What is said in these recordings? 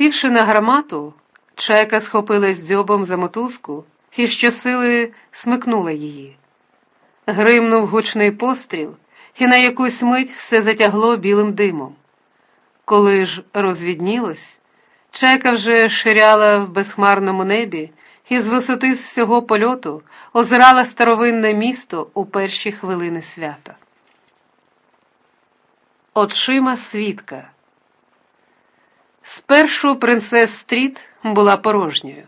Сівши на гармату, чайка схопилась дзьобом за мотузку і щосили смикнула її. Гримнув гучний постріл, і на якусь мить все затягло білим димом. Коли ж розвіднілось, чайка вже ширяла в безхмарному небі і з висоти всього польоту озирала старовинне місто у перші хвилини свята. Очима свідка. Спершу принцес Стріт була порожньою,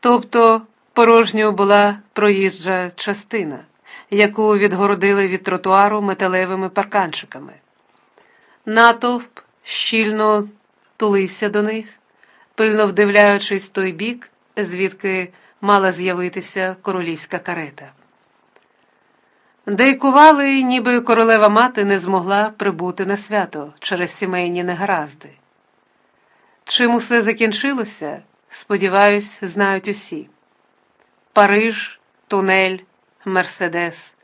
тобто порожньою була проїжджа частина, яку відгородили від тротуару металевими парканчиками. Натовп щільно тулився до них, пильно вдивляючись той бік, звідки мала з'явитися королівська карета. Дейкували, ніби королева мати не змогла прибути на свято через сімейні негаразди. Чим усе закінчилося, сподіваюсь, знають усі: Париж, тунель, Мерседес,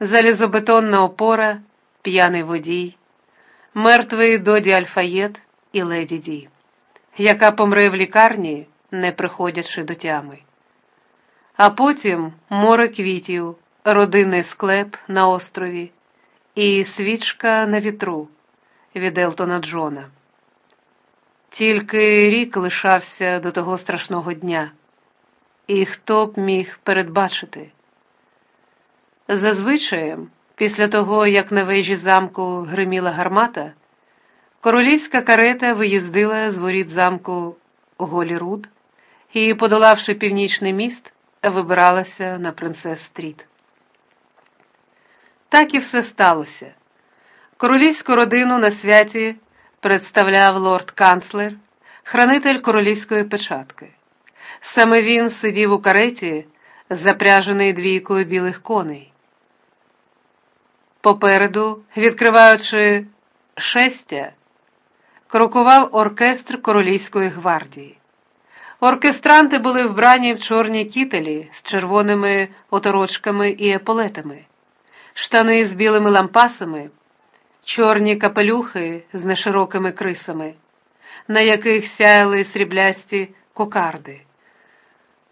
залізобетонна опора, п'яний водій, мертвий доді Альфаєт і леді Ді, яка помре в лікарні, не приходячи до тями. А потім море квітів, родинний склеп на острові і свічка на вітру від Елтона Джона. Тільки рік лишався до того страшного дня, і хто б міг передбачити. Зазвичаєм, після того, як на вежі замку гриміла гармата, королівська карета виїздила з воріт замку Голіруд і, подолавши північний міст, вибиралася на принцес Стріт. Так і все сталося. Королівську родину на святі представляв лорд-канцлер, хранитель королівської печатки. Саме він сидів у кареті, запряжений двійкою білих коней. Попереду, відкриваючи шестя, крокував оркестр Королівської гвардії. Оркестранти були вбрані в чорні кітелі з червоними оторочками і еполетами, штани з білими лампасами чорні капелюхи з неширокими крисами, на яких сяяли сріблясті кокарди.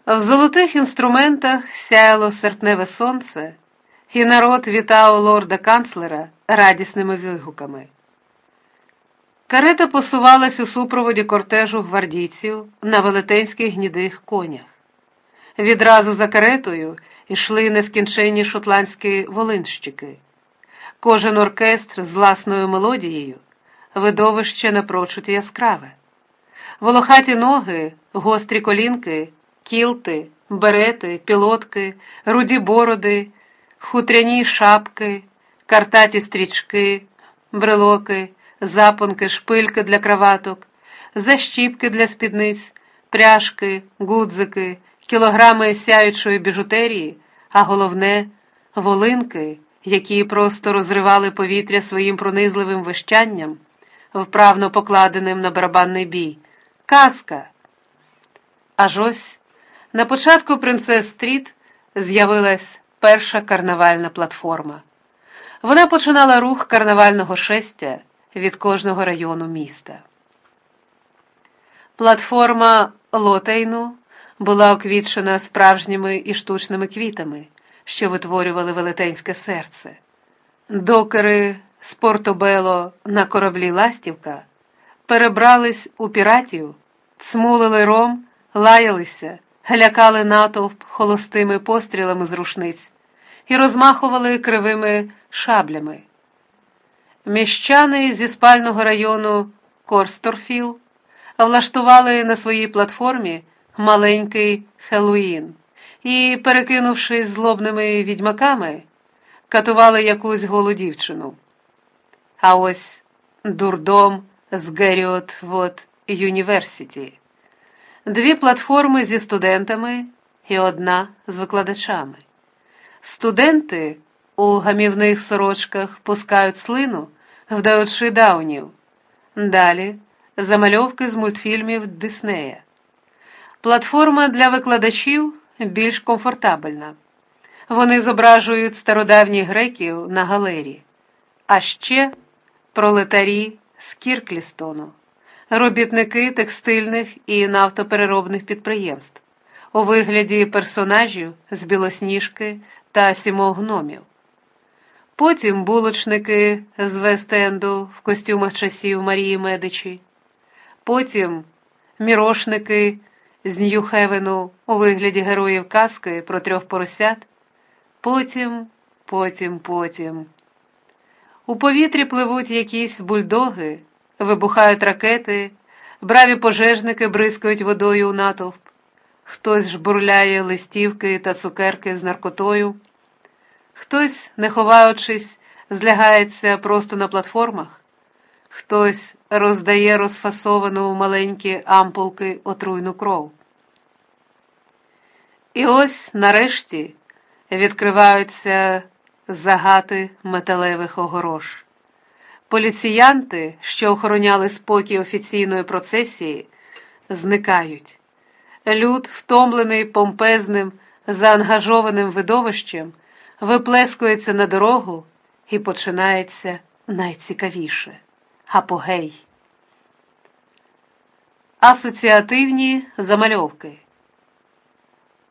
В золотих інструментах сяяло серпневе сонце, і народ вітав лорда канцлера радісними вигуками. Карета посувалась у супроводі кортежу гвардійців на велетенських гнідих конях. Відразу за каретою йшли нескінченні шотландські волинщики. Кожен оркестр з власною мелодією, видовище напрочуд яскраве. Волохаті ноги, гострі колінки, кілти, берети, пілотки, руді бороди, хутряні шапки, картаті стрічки, брелоки, запонки, шпильки для краваток, защіпки для спідниць, пряжки, гудзики, кілограми сяючої біжутерії, а головне волинки які просто розривали повітря своїм пронизливим вищанням, вправно покладеним на барабанний бій. Казка. Аж ось на початку принцес Стріт з'явилась перша карнавальна платформа. Вона починала рух карнавального шестя від кожного району міста. Платформа Лотейну була оквітчена справжніми і штучними квітами що витворювали велетенське серце. Докери з Портобело на кораблі Ластівка перебрались у піратів, цмулили ром, лаялися, лякали натовп холостими пострілами з рушниць і розмахували кривими шаблями. Міщани зі спального району Корсторфіл влаштували на своїй платформі маленький Хеллоїн і, перекинувшись злобними відьмаками, катували якусь голу дівчину. А ось дурдом з Геріот Вот Юніверсіті, дві платформи зі студентами і одна з викладачами. Студенти у гамівних сорочках пускають слину, вдаючи даунів. Далі замальовки з мультфільмів Диснея. Платформа для викладачів більш комфортабельна. Вони зображують стародавніх греків на галері, а ще пролетарі з Кірклістону, робітники текстильних і нафтопереробних підприємств у вигляді персонажів з білосніжки та сімох гномів. Потім булочники з Вест-Енду в костюмах часів Марії Медичі, потім мірошники з Нью-Хевену у вигляді героїв казки про трьох поросят, потім, потім, потім. У повітрі пливуть якісь бульдоги, вибухають ракети, браві пожежники бризкають водою у натовп, хтось жбурляє листівки та цукерки з наркотою, хтось, не ховаючись, злягається просто на платформах, хтось роздає розфасовану в маленькі ампулки отруйну кров. І ось нарешті відкриваються загати металевих огорош. Поліціянти, що охороняли спокій офіційної процесії, зникають. Люд, втомлений помпезним, заангажованим видовищем, виплескується на дорогу і починається найцікавіше апогей. Асоціативні замальовки.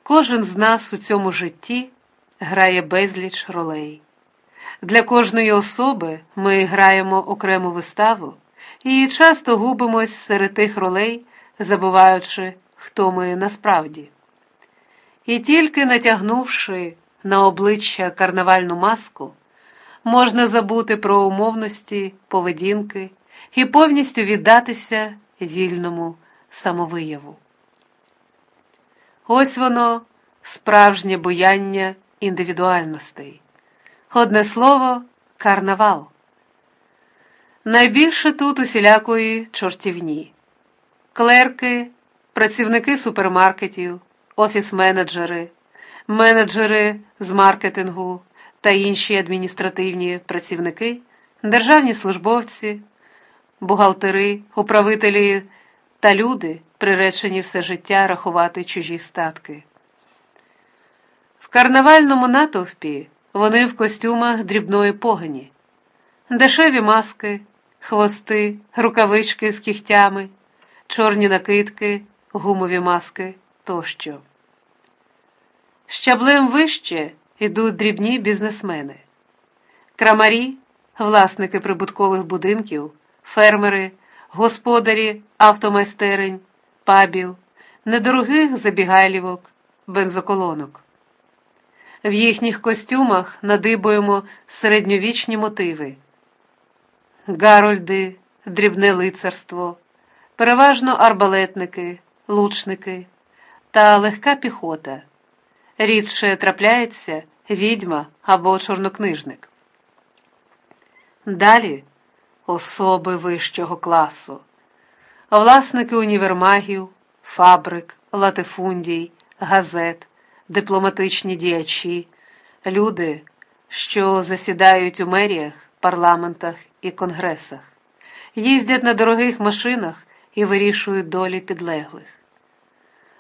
Кожен з нас у цьому житті грає безліч ролей. Для кожної особи ми граємо окрему виставу і часто губимось серед тих ролей, забуваючи, хто ми насправді. І тільки натягнувши на обличчя карнавальну маску, можна забути про умовності, поведінки і повністю віддатися вільному самовияву. Ось воно, справжнє буяння індивідуальностей. Одне слово, карнавал. Найбільше тут усілякої чортівні, клерки, працівники супермаркетів, офіс-менеджери, менеджери з маркетингу та інші адміністративні працівники, державні службовці, бухгалтери, управителі та люди, приречені все життя рахувати чужі статки. В карнавальному натовпі вони в костюмах дрібної погані, дешеві маски, хвости, рукавички з кігтями, чорні накидки, гумові маски тощо. Щаблем вище йдуть дрібні бізнесмени, крамарі, власники прибуткових будинків, фермери, господарі автомайстерень, пабів, недорогих забігайлівок, бензоколонок. В їхніх костюмах надибуємо середньовічні мотиви, гарольди, дрібне лицарство, переважно арбалетники, лучники та легка піхота. Рідше трапляється відьма або чорнокнижник. Далі особи вищого класу, власники універмагів, фабрик, латифундій, газет дипломатичні діячі, люди, що засідають у меріях, парламентах і конгресах, їздять на дорогих машинах і вирішують долі підлеглих.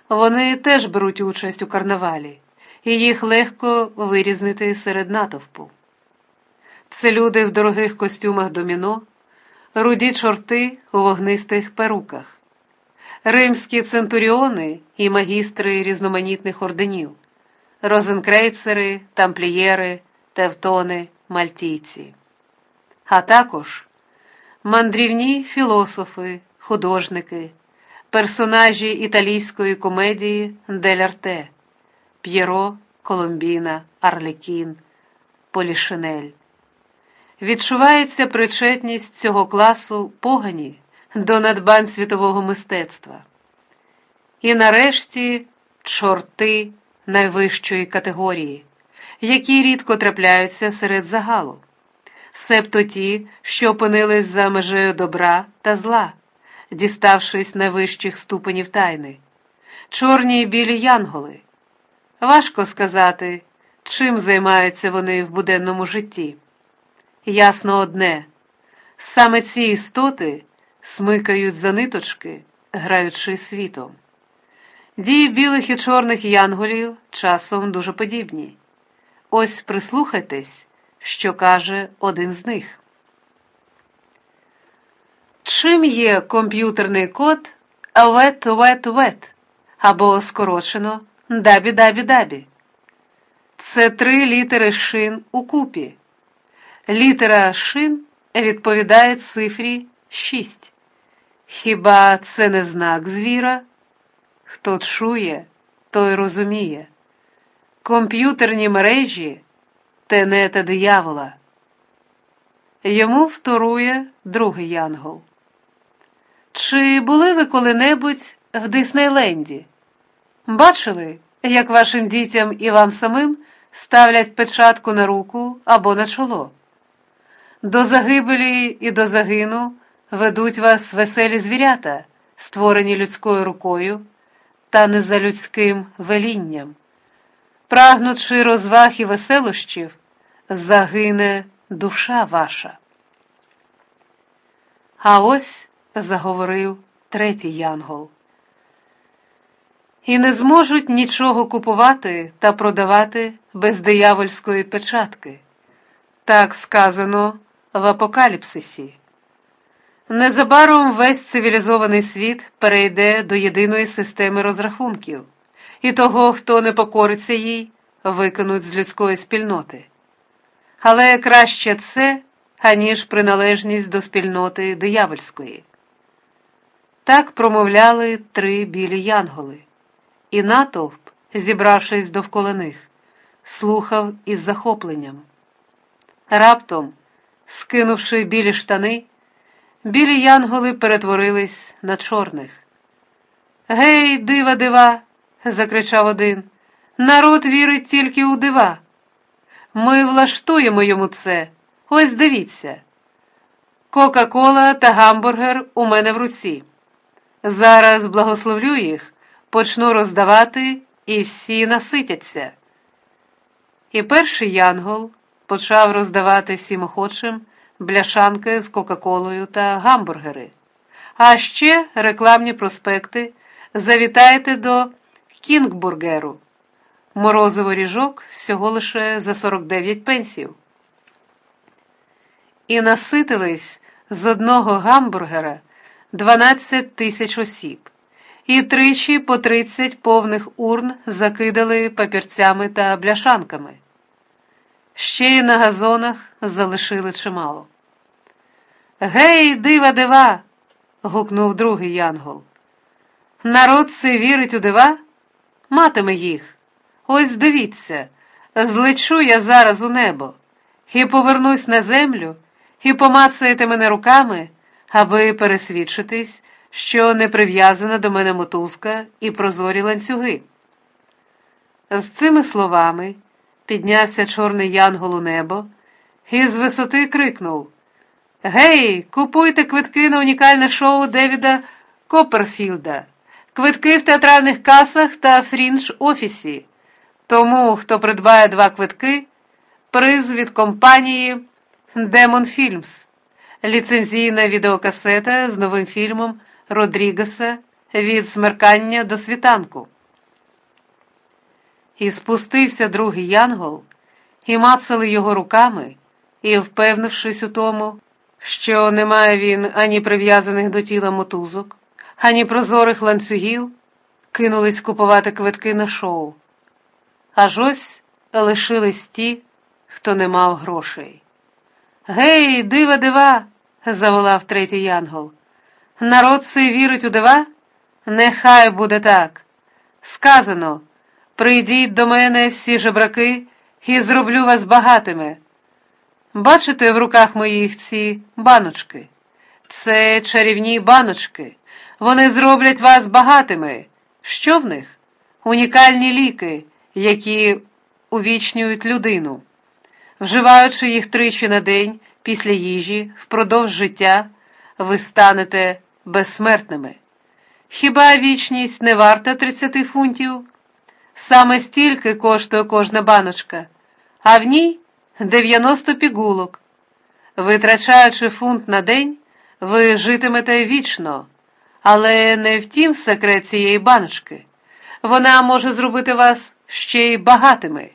Вони теж беруть участь у карнавалі, і їх легко вирізнити серед натовпу. Це люди в дорогих костюмах доміно, руді чорти у вогнистих перуках. Римські центуріони і магістри різноманітних орденів, розенкрейцери, тамплієри, тевтони, мальтійці, а також мандрівні філософи, художники, персонажі італійської комедії Дель Арте, П'єро, Коломбіна, Арлікін, Полішинель. Відчувається причетність цього класу погані до надбань світового мистецтва. І нарешті чорти найвищої категорії, які рідко трапляються серед загалу, себто ті, що опинились за межею добра та зла, діставшись найвищих ступенів тайни, чорні й білі янголи. Важко сказати, чим займаються вони в буденному житті. Ясно одне, саме ці істоти смикають за ниточки, граючи світом. Дії білих і чорних янголів часом дуже подібні. Ось прислухайтесь, що каже один з них. Чим є комп'ютерний код вет вет вет або скорочено дабі-дабі-дабі? Це три літери шин у купі. Літера шин відповідає цифрі 6. Хіба це не знак звіра? Хто чує, той розуміє. Комп'ютерні мережі тенета диявола. Йому вторує другий янгол. Чи були ви коли-небудь в Диснейленді? Бачили, як вашим дітям і вам самим ставлять печатку на руку або на чоло? До загибелі і до загину ведуть вас веселі звірята, створені людською рукою та не за людським велінням. Прагнучи розваг і веселощів, загине душа ваша. А ось заговорив третій янгол. І не зможуть нічого купувати та продавати без диявольської печатки. Так сказано в Апокаліпсисі. Незабаром весь цивілізований світ перейде до єдиної системи розрахунків, і того, хто не покориться їй, викинуть з людської спільноти. Але краще це, аніж приналежність до спільноти диявольської. Так промовляли три білі янголи, і натовп, зібравшись довкола них, слухав із захопленням. Раптом, скинувши білі штани, білі янголи перетворились на чорних. Гей, дива, дива! закричав один. Народ вірить тільки у дива. Ми влаштуємо йому це. Ось дивіться. Кока-кола та гамбургер у мене в руці. Зараз благословлю їх, почну роздавати, і всі наситяться. І перший янгол почав роздавати всім охочим бляшанки з Кока-Колою та гамбургери. А ще рекламні проспекти. Завітайте до Кінгбургеру. Морозиво ріжок всього лише за 49 пенсів. І наситились з одного гамбургера 12 тисяч осіб, і тричі по 30 повних урн закидали папірцями та бляшанками. Ще й на газонах залишили чимало. Гей, дива, дива! гукнув другий янгол. Народ це вірить у дива? Матиме їх. Ось дивіться, злечу я зараз у небо і повернусь на землю, і помацаєте мене руками, аби пересвідчитись, що не прив'язана до мене мотузка і прозорі ланцюги. З цими словами піднявся чорний янгол у небо і з висоти крикнув Гей, купуйте квитки на унікальне шоу Девіда Копперфілда, квитки в театральних касах та Fringe офісі. Тому, хто придбає два квитки, приз від компанії Demon Films, ліцензійна відеокасета з новим фільмом Родрігеса від смеркання до світанку. І спустився другий янгол, і мацали його руками, і, впевнившись у тому, що немає він ані прив'язаних до тіла мотузок, ані прозорих ланцюгів, кинулись купувати квитки на шоу. Аж ось лишились ті, хто не мав грошей. Гей, дива, дива, заволав третій янгол. Народ цей вірить у дива? Нехай буде так. Сказано прийдіть до мене всі жебраки і зроблю вас багатими. Бачите в руках моїх ці баночки? Це чарівні баночки. Вони зроблять вас багатими. Що в них? Унікальні ліки, які увічнюють людину. Вживаючи їх тричі на день після їжі, впродовж життя, ви станете безсмертними. Хіба вічність не варта 30 фунтів? Саме стільки коштує кожна баночка, а в ній 90 пігулок. Витрачаючи фунт на день, ви житимете вічно, але не в тім секрет цієї баночки. Вона може зробити вас ще й багатими.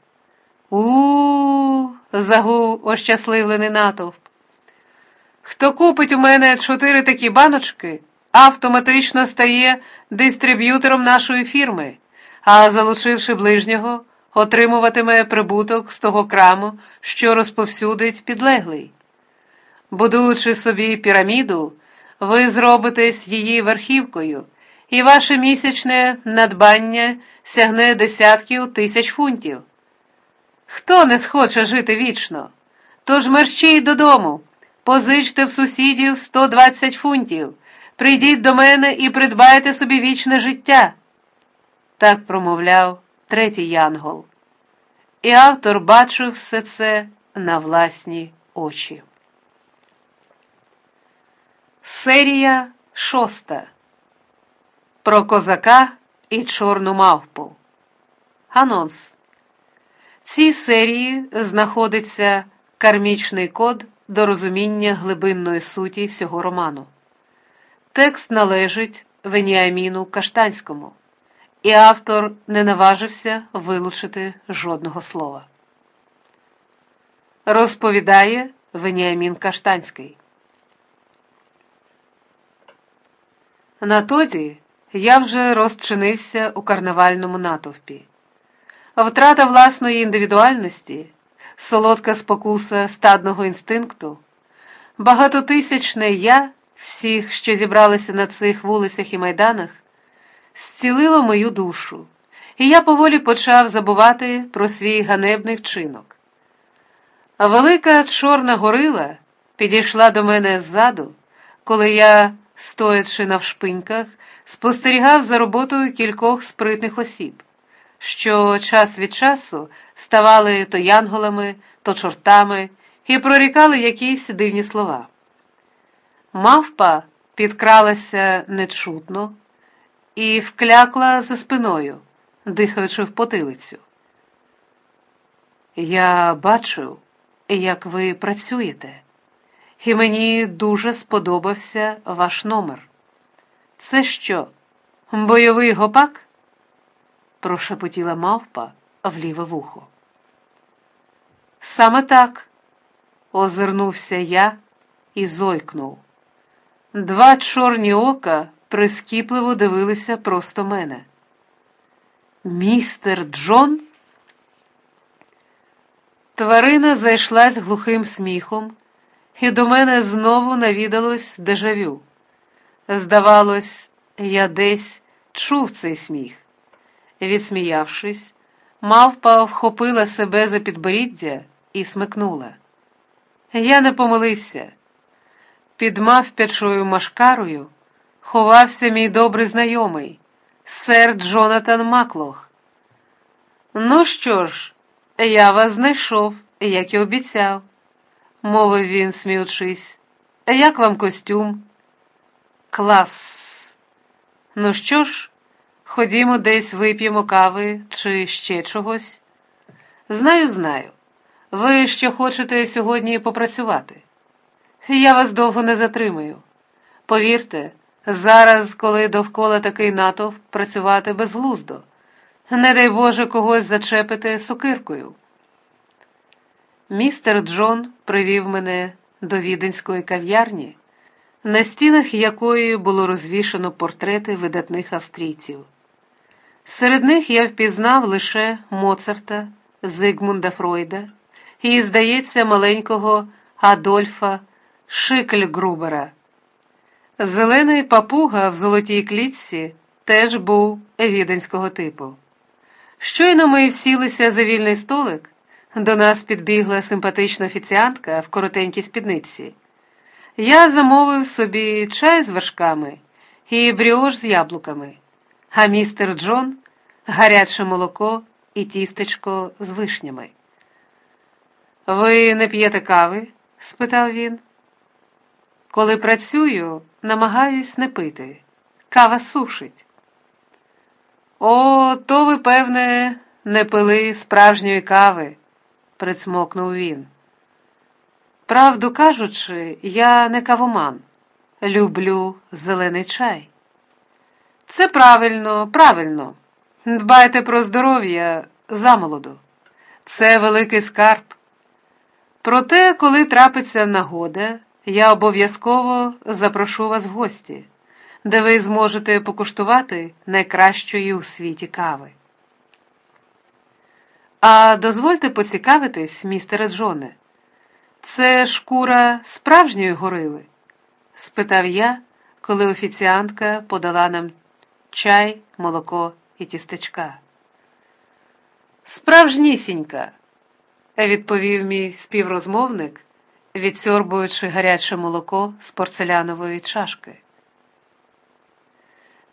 У, -у, -у загув ощасливлений натовп. Хто купить у мене чотири такі баночки, автоматично стає дистриб'ютором нашої фірми, а залучивши ближнього, отримуватиме прибуток з того краму, що розповсюдить підлеглий. Будуючи собі піраміду, ви зробитесь її верхівкою, і ваше місячне надбання сягне десятків тисяч фунтів. Хто не схоче жити вічно? Тож мерщій додому, позичте в сусідів 120 фунтів, прийдіть до мене і придбайте собі вічне життя. Так промовляв третій янгол. І автор бачив все це на власні очі. Серія шоста Про козака і чорну мавпу. Анонс. В цій серії знаходиться кармічний код до розуміння глибинної суті всього роману. Текст належить Веніаміну Каштанському, і автор не наважився вилучити жодного слова. Розповідає Веніамін Каштанський. На тоді я вже розчинився у карнавальному натовпі. Втрата власної індивідуальності, солодка спокуса стадного інстинкту, багатотисячне я всіх, що зібралися на цих вулицях і майданах, зцілило мою душу, і я поволі почав забувати про свій ганебний вчинок. Велика чорна горила підійшла до мене ззаду, коли я стоячи навшпиньках, спостерігав за роботою кількох спритних осіб, що час від часу ставали то янголами, то чортами і прорікали якісь дивні слова. Мавпа підкралася нечутно і вклякла за спиною, дихаючи в потилицю. Я бачу, як ви працюєте і мені дуже сподобався ваш номер. Це що, бойовий гопак? прошепотіла мавпа в ліве вухо. Саме так, озирнувся я і зойкнув. Два чорні ока прискіпливо дивилися просто мене. Містер Джон? Тварина зайшлась глухим сміхом і до мене знову навідалось дежавю. Здавалось, я десь чув цей сміх. Відсміявшись, мавпа вхопила себе за підборіддя і смикнула. Я не помилився. Під мавпячою машкарою ховався мій добрий знайомий, сер Джонатан Маклох. Ну що ж, я вас знайшов, як і обіцяв мовив він, сміючись. Як вам костюм? Клас. Ну що ж, ходімо десь вип'ємо кави чи ще чогось. Знаю, знаю. Ви що хочете сьогодні попрацювати. Я вас довго не затримую. Повірте, зараз, коли довкола такий натовп, працювати безглуздо. Не дай Боже когось зачепити сокиркою. Містер Джон привів мене до віденської кав'ярні, на стінах якої було розвішано портрети видатних австрійців. Серед них я впізнав лише Моцарта, Зигмунда Фройда і, здається, маленького Адольфа Шикльгрубера. Зелений папуга в золотій клітці теж був віденського типу. Щойно ми всілися за вільний столик. До нас підбігла симпатична офіціантка в коротенькій спідниці. Я замовив собі чай з вершками і бріош з яблуками, а містер Джон гаряче молоко і тістечко з вишнями. Ви не п'єте кави? спитав він. Коли працюю, намагаюсь не пити. Кава сушить. О, то ви, певне, не пили справжньої кави прицмокнув він. Правду кажучи, я не кавоман. Люблю зелений чай. Це правильно, правильно. Дбайте про здоров'я замолоду. Це великий скарб. Проте, коли трапиться нагода, я обов'язково запрошу вас в гості, де ви зможете покуштувати найкращої у світі кави. А дозвольте поцікавитись, містере Джоне, це шкура справжньої горили? спитав я, коли офіціантка подала нам чай, молоко і тістечка. Справжнісінька, відповів мій співрозмовник, відсьорбуючи гаряче молоко з порцелянової чашки.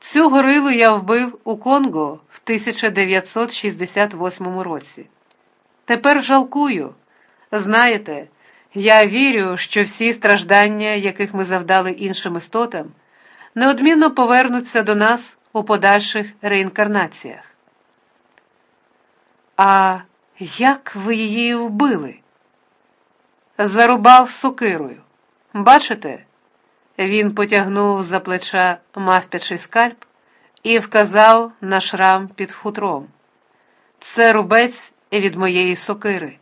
Цю горилу я вбив у Конго в 1968 році. Тепер жалкую. Знаєте, я вірю, що всі страждання, яких ми завдали іншим істотам, неодмінно повернуться до нас у подальших реінкарнаціях. А як ви її вбили? Зарубав сокирою. Бачите? Він потягнув за плеча мавпячий скальп і вказав на шрам під хутром. Це рубець від моєї сокири.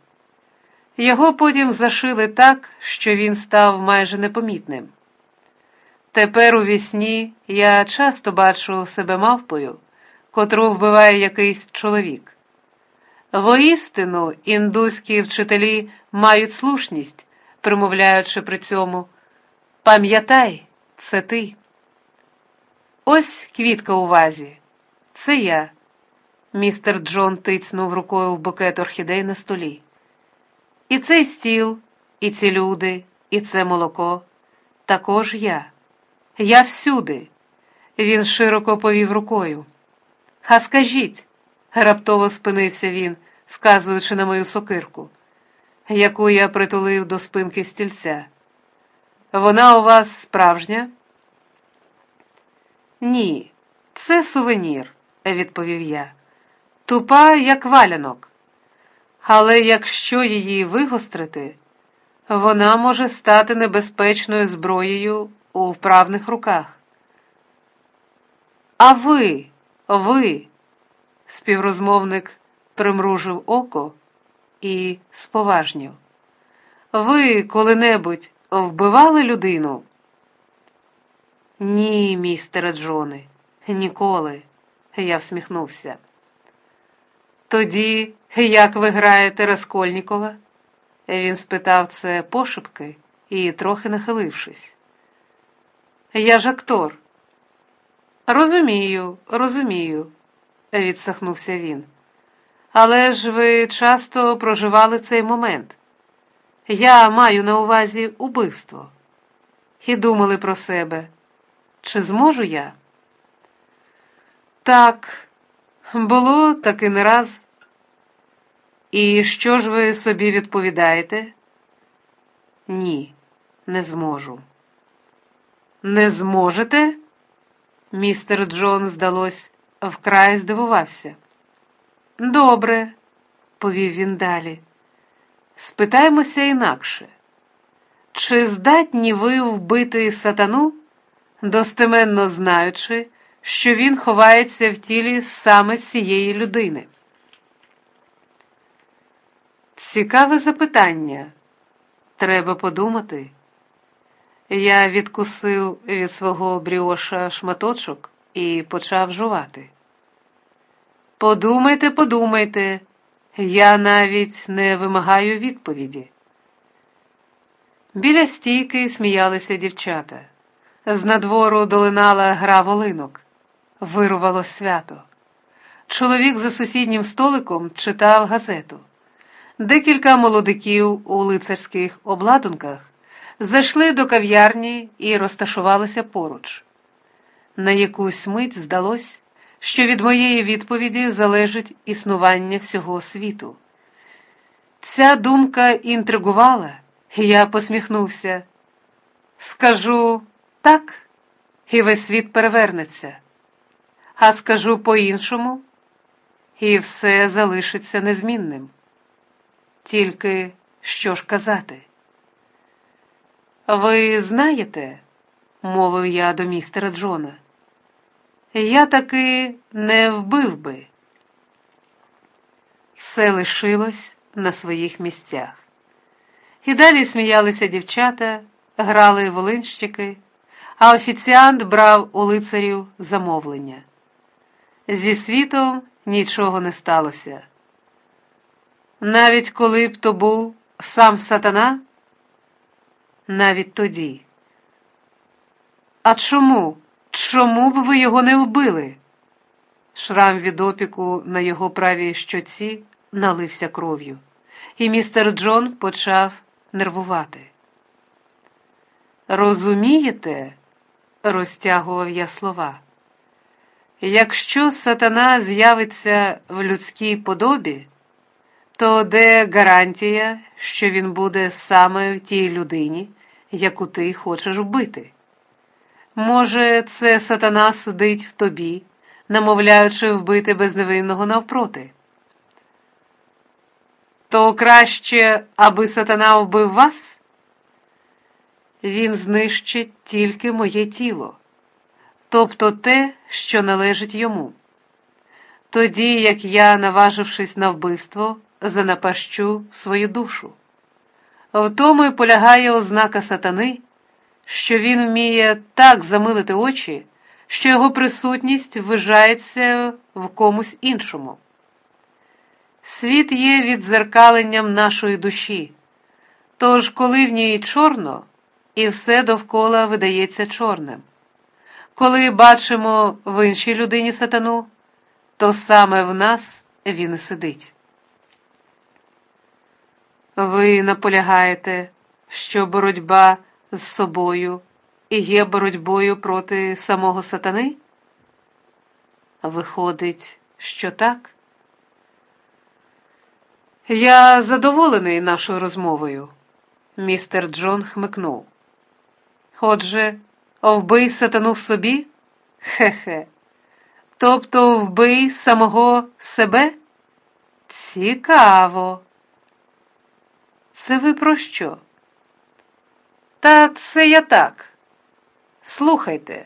Його потім зашили так, що він став майже непомітним. Тепер у вісні я часто бачу себе мавпою, котру вбиває якийсь чоловік. Воістину індуські вчителі мають слушність, примовляючи при цьому Пам'ятай, це ти. Ось квітка у вазі. Це я. Містер Джон тицнув рукою в букет орхідей на столі. І цей стіл, і ці люди, і це молоко. Також я. Я всюди. Він широко повів рукою. А скажіть, раптово спинився він, вказуючи на мою сокирку, яку я притулив до спинки стільця. Вона у вас справжня? Ні, це сувенір, відповів я. Тупа, як валянок. Але якщо її вигострити, вона може стати небезпечною зброєю у вправних руках. А ви, ви, співрозмовник примружив око і споважнів. Ви коли-небудь вбивали людину? Ні, містере Джоне, ніколи, я всміхнувся. Тоді, як ви граєте Раскольнікова? Він спитав це пошепки і трохи нахилившись. Я ж актор. Розумію, розумію, відсахнувся він. Але ж ви часто проживали цей момент. Я маю на увазі убивство. І думали про себе. Чи зможу я? Так, було таки не раз. І що ж ви собі відповідаєте? Ні, не зможу. Не зможете? Містер Джон, здалось, вкрай здивувався. Добре, повів він далі. Спитаємося інакше. Чи здатні ви вбити сатану, достеменно знаючи, що він ховається в тілі саме цієї людини? Цікаве запитання. Треба подумати. Я відкусив від свого бріоша шматочок і почав жувати. Подумайте, подумайте, я навіть не вимагаю відповіді. Біля стійки сміялися дівчата. З надвору долинала гра волинок. Вирувало свято. Чоловік за сусіднім столиком читав газету. Декілька молодиків у лицарських обладунках зайшли до кав'ярні і розташувалися поруч. На якусь мить здалось, що від моєї відповіді залежить існування всього світу. Ця думка інтригувала, і я посміхнувся. Скажу так, і весь світ перевернеться, а скажу по-іншому, і все залишиться незмінним. Тільки що ж казати? Ви знаєте, мовив я до містера Джона я таки не вбив би. Все лишилось на своїх місцях. І далі сміялися дівчата, грали волинщики, а офіціант брав у лицарів замовлення. Зі світом нічого не сталося. Навіть коли б то був сам сатана, навіть тоді. А чому? Чому б ви його не вбили? Шрам від опіку на його правій щоці налився кров'ю, і містер Джон почав нервувати. Розумієте, розтягував я слова, якщо сатана з'явиться в людській подобі, то де гарантія, що він буде саме в тій людині, яку ти хочеш вбити? Може, це сатана сидить в тобі, намовляючи вбити безневинного навпроти? То краще, аби сатана вбив вас? Він знищить тільки моє тіло, тобто те, що належить йому. Тоді, як я, наважившись на вбивство, занапащу свою душу. В тому й полягає ознака сатани, що він вміє так замилити очі, що його присутність вважається в комусь іншому. Світ є відзеркаленням нашої душі, тож, коли в ній чорно, і все довкола видається чорним. Коли бачимо в іншій людині сатану, то саме в нас він і сидить. Ви наполягаєте, що боротьба з собою і є боротьбою проти самого сатани? Виходить, що так? Я задоволений нашою розмовою, містер Джон хмикнув. Отже, вбий сатану в собі? Хе-хе. Тобто вбий самого себе? Цікаво. Це ви про що? Та це я так. Слухайте,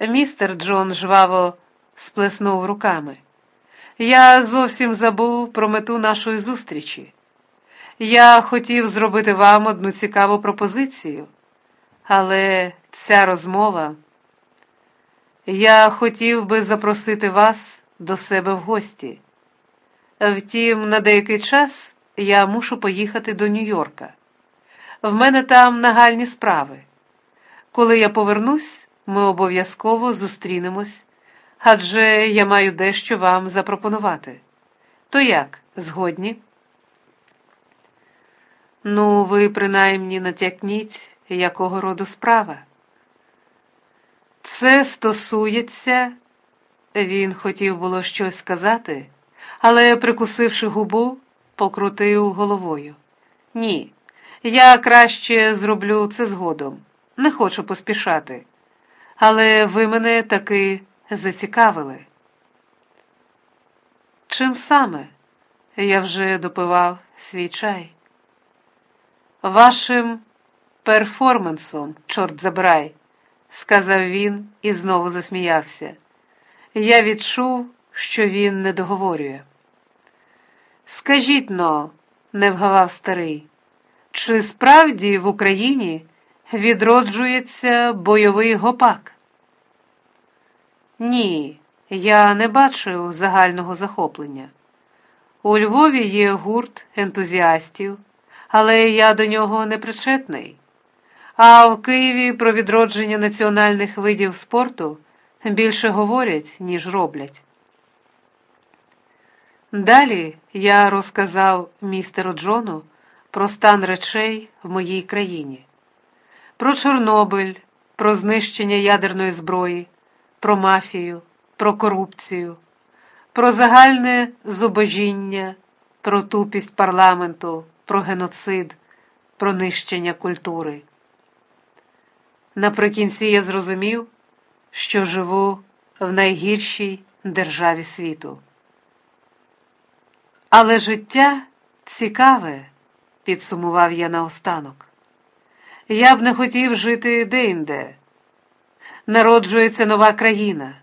містер Джон жваво сплеснув руками. Я зовсім забув про мету нашої зустрічі. Я хотів зробити вам одну цікаву пропозицію, але ця розмова. Я хотів би запросити вас до себе в гості. Втім, на деякий час я мушу поїхати до Нью-Йорка. В мене там нагальні справи. Коли я повернусь, ми обов'язково зустрінемось, адже я маю дещо вам запропонувати. То як, згодні? Ну, ви принаймні натякніть, якого роду справа. Це стосується, він хотів було щось сказати, але, прикусивши губу, покрутив головою. Ні, я краще зроблю це згодом. Не хочу поспішати. Але ви мене таки зацікавили. Чим саме я вже допивав свій чай? Вашим перформансом, чорт забирай, сказав він і знову засміявся. Я відчув, що він не договорює. Скажіть но, не вгавав старий, чи справді в Україні відроджується бойовий гопак? Ні, я не бачив загального захоплення. У Львові є гурт ентузіастів, але я до нього не причетний. А в Києві про відродження національних видів спорту більше говорять, ніж роблять. Далі я розказав містеру Джону про стан речей в моїй країні, про Чорнобиль, про знищення ядерної зброї, про мафію, про корупцію, про загальне зубожіння, про тупість парламенту, про геноцид, про нищення культури. Наприкінці я зрозумів, що живу в найгіршій державі світу. Але життя цікаве, підсумував я наостанок. Я б не хотів жити де-інде. Народжується нова країна.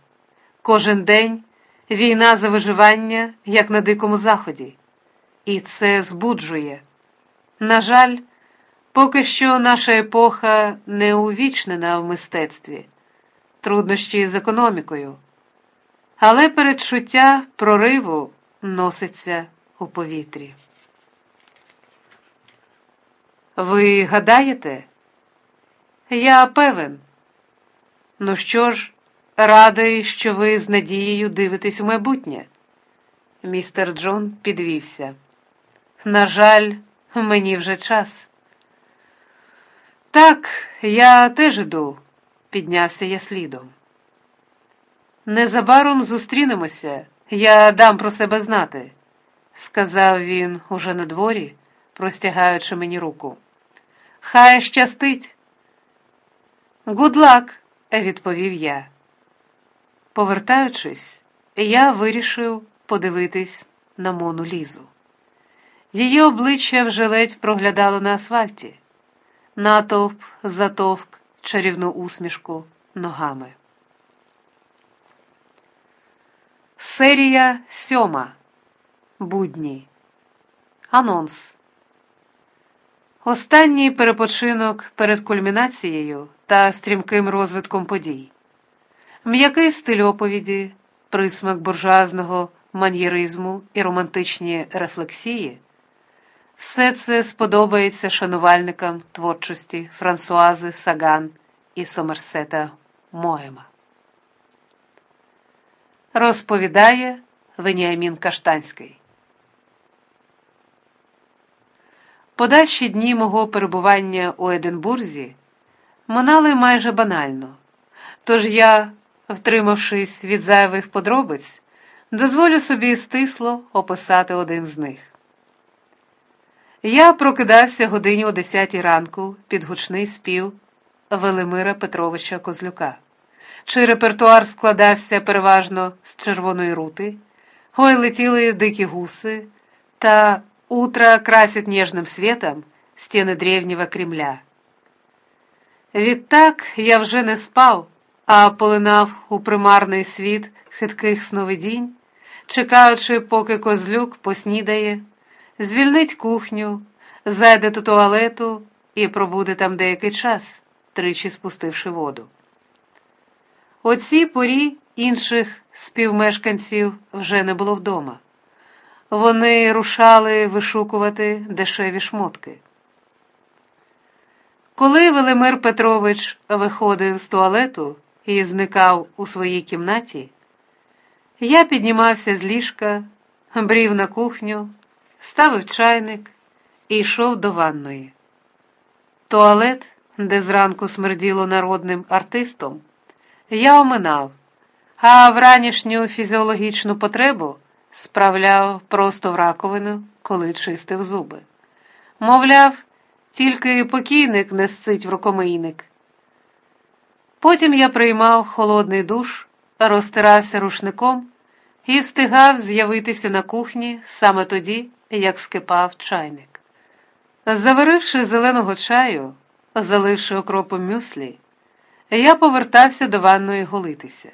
Кожен день війна за виживання, як на Дикому Заході. І це збуджує. На жаль, Поки що наша епоха не увічнена в мистецтві, труднощі з економікою, але передчуття прориву носиться у повітрі. Ви гадаєте? Я певен. Ну що ж, радий, що ви з надією дивитесь у майбутнє. Містер Джон підвівся. На жаль, мені вже час. Так, я теж іду, піднявся я слідом. Незабаром зустрінемося, я дам про себе знати, сказав він уже на дворі, простягаючи мені руку. Хай щастить. Гудлак, відповів я. Повертаючись, я вирішив подивитись на Мону Лізу. Її обличчя вже ледь проглядало на асфальті, натовп затовк чарівну усмішку ногами. Серія сьома. Будні. Анонс. Останній перепочинок перед кульмінацією та стрімким розвитком подій. М'який стиль оповіді, присмак буржуазного маньєризму і романтичні рефлексії. Все це сподобається шанувальникам творчості Франсуази Саган і Сомерсета Моема. Розповідає Веніамін Каштанський. Подальші дні мого перебування у Единбурзі минали майже банально, тож я, втримавшись від зайвих подробиць, дозволю собі стисло описати один з них. Я прокидався годині о 10 ранку під гучний спів Велимира Петровича Козлюка, чий репертуар складався переважно з червоної рути, ой летіли дикі гуси та утро красить нежним світом стіни древнього Кремля. Відтак я вже не спав, а полинав у примарний світ хитких сновидінь, чекаючи, поки козлюк поснідає звільнить кухню, зайде до туалету і пробуде там деякий час, тричі спустивши воду. О цій порі інших співмешканців вже не було вдома. Вони рушали вишукувати дешеві шмотки. Коли Велимир Петрович виходив з туалету і зникав у своїй кімнаті, я піднімався з ліжка, брів на кухню ставив чайник і йшов до ванної. Туалет, де зранку смерділо народним артистом, я оминав, а вранішню фізіологічну потребу справляв просто в раковину, коли чистив зуби. Мовляв, тільки покійник не сцить в рукомийник. Потім я приймав холодний душ, розтирався рушником і встигав з'явитися на кухні саме тоді як скипав чайник. Заваривши зеленого чаю, заливши окропом мюслі, я повертався до ванної голитися.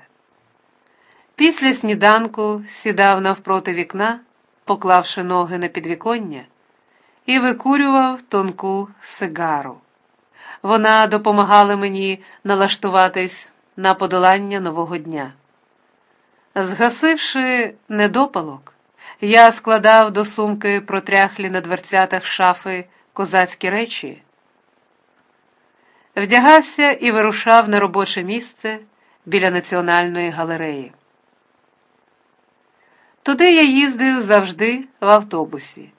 Після сніданку сідав навпроти вікна, поклавши ноги на підвіконня, і викурював тонку сигару. Вона допомагала мені налаштуватись на подолання нового дня. Згасивши недопалок, я складав до сумки протряхлі на дверцятах шафи козацькі речі, вдягався і вирушав на робоче місце біля національної галереї. Туди я їздив завжди в автобусі,